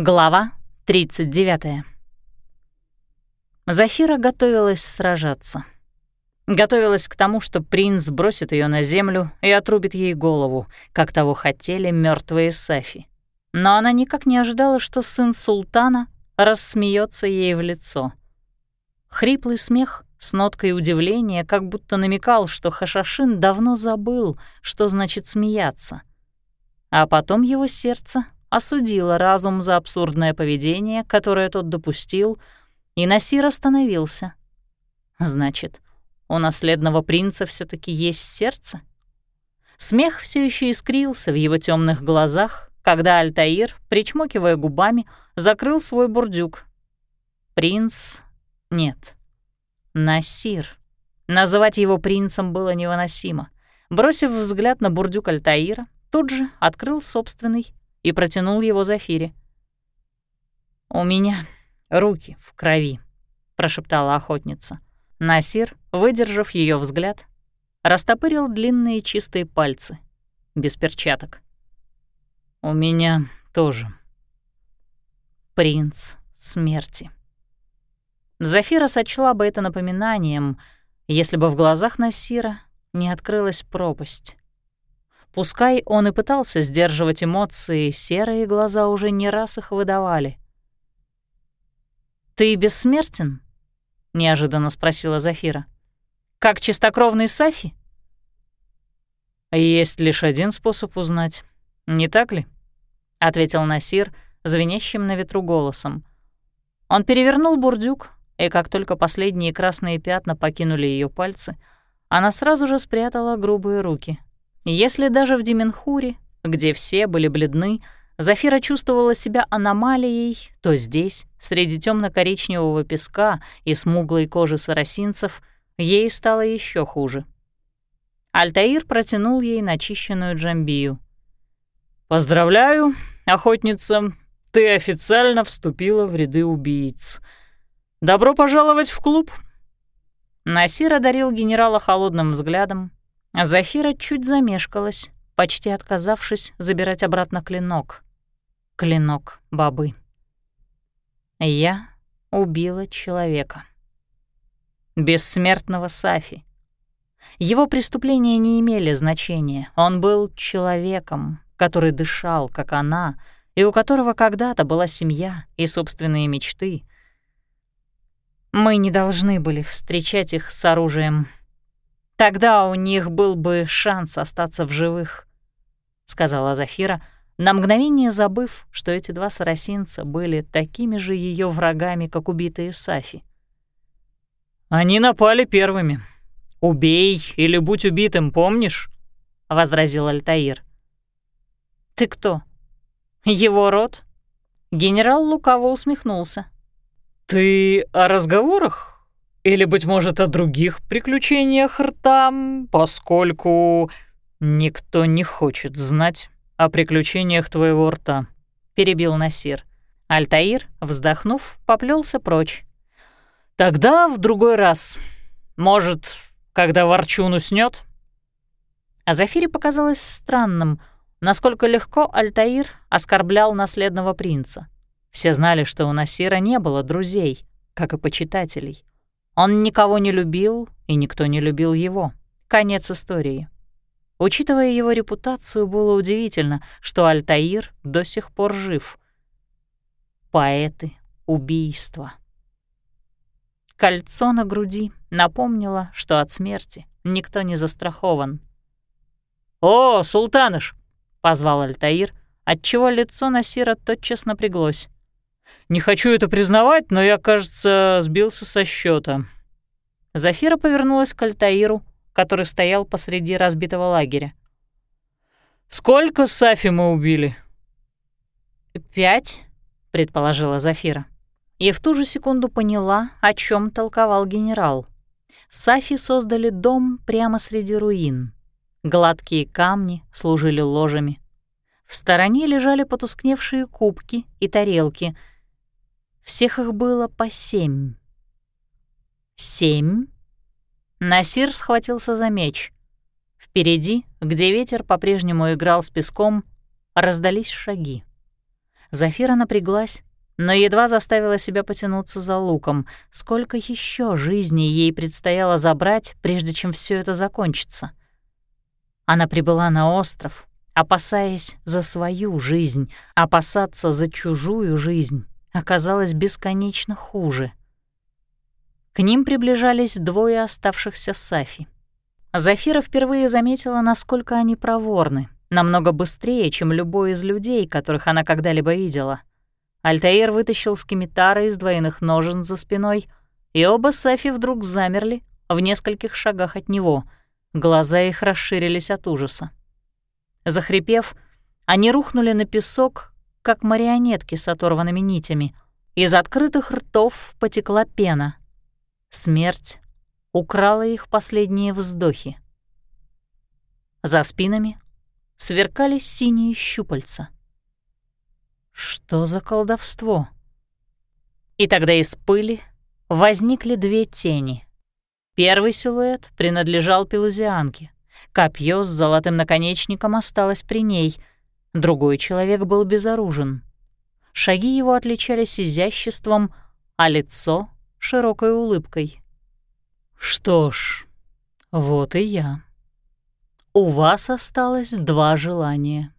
Глава 39. Зафира готовилась сражаться. Готовилась к тому, что принц бросит ее на землю и отрубит ей голову, как того хотели мертвые Сафи. Но она никак не ожидала, что сын султана рассмеется ей в лицо. Хриплый смех с ноткой удивления как будто намекал, что Хашашин давно забыл, что значит смеяться. А потом его сердце осудила разум за абсурдное поведение, которое тот допустил, и Насир остановился. Значит, у наследного принца все таки есть сердце? Смех все еще искрился в его темных глазах, когда Альтаир, причмокивая губами, закрыл свой бурдюк. Принц... нет. Насир. Называть его принцем было невыносимо. Бросив взгляд на бурдюк Альтаира, тут же открыл собственный и протянул его Зафире. «У меня руки в крови», — прошептала охотница. Насир, выдержав ее взгляд, растопырил длинные чистые пальцы, без перчаток. «У меня тоже». Принц смерти. Зафира сочла бы это напоминанием, если бы в глазах Насира не открылась пропасть. Пускай он и пытался сдерживать эмоции, серые глаза уже не раз их выдавали. «Ты бессмертен?» — неожиданно спросила Зафира. «Как чистокровный Сафи?» «Есть лишь один способ узнать, не так ли?» — ответил Насир, звенящим на ветру голосом. Он перевернул бурдюк, и как только последние красные пятна покинули ее пальцы, она сразу же спрятала грубые руки — если даже в Деменхуре, где все были бледны, Зафира чувствовала себя аномалией, то здесь, среди темно коричневого песка и смуглой кожи сарасинцев, ей стало еще хуже. Альтаир протянул ей начищенную джамбию. «Поздравляю, охотница, ты официально вступила в ряды убийц. Добро пожаловать в клуб!» Насир одарил генерала холодным взглядом, Зафира чуть замешкалась, почти отказавшись забирать обратно клинок. Клинок бабы. Я убила человека. Бессмертного Сафи. Его преступления не имели значения. Он был человеком, который дышал, как она, и у которого когда-то была семья и собственные мечты. Мы не должны были встречать их с оружием Тогда у них был бы шанс остаться в живых», — сказала Зафира, на мгновение забыв, что эти два сарасинца были такими же ее врагами, как убитые Сафи. «Они напали первыми. Убей или будь убитым, помнишь?» — возразил Альтаир. «Ты кто? Его род?» Генерал лукаво усмехнулся. «Ты о разговорах или, быть может, о других приключениях рта, поскольку никто не хочет знать о приключениях твоего рта», — перебил Насир. Альтаир, вздохнув, поплелся прочь. «Тогда в другой раз. Может, когда Ворчун уснет? А Зафире показалось странным, насколько легко Альтаир оскорблял наследного принца. Все знали, что у Насира не было друзей, как и почитателей. Он никого не любил, и никто не любил его. Конец истории. Учитывая его репутацию, было удивительно, что Альтаир до сих пор жив. Поэты убийства. Кольцо на груди напомнило, что от смерти никто не застрахован. «О, султаныш!» — позвал Альтаир, отчего лицо Насира тотчас напряглось. Не хочу это признавать, но я, кажется, сбился со счета. Зафира повернулась к Альтаиру, который стоял посреди разбитого лагеря. «Сколько Сафи мы убили?» «Пять», — предположила Зафира. И в ту же секунду поняла, о чем толковал генерал. Сафи создали дом прямо среди руин. Гладкие камни служили ложами. В стороне лежали потускневшие кубки и тарелки — всех их было по семь. Семь? Насир схватился за меч. Впереди, где ветер по-прежнему играл с песком, раздались шаги. Зафира напряглась, но едва заставила себя потянуться за луком. Сколько еще жизней ей предстояло забрать, прежде чем все это закончится? Она прибыла на остров, опасаясь за свою жизнь, опасаться за чужую жизнь оказалось бесконечно хуже. К ним приближались двое оставшихся Сафи. Зафира впервые заметила, насколько они проворны, намного быстрее, чем любой из людей, которых она когда-либо видела. Альтаир вытащил скимитара из двойных ножен за спиной, и оба Сафи вдруг замерли в нескольких шагах от него. Глаза их расширились от ужаса. Захрипев, они рухнули на песок, как марионетки с оторванными нитями. Из открытых ртов потекла пена. Смерть украла их последние вздохи. За спинами сверкали синие щупальца. Что за колдовство? И тогда из пыли возникли две тени. Первый силуэт принадлежал пелузианке. Копье с золотым наконечником осталось при ней. Другой человек был безоружен. Шаги его отличались изяществом, а лицо — широкой улыбкой. «Что ж, вот и я. У вас осталось два желания».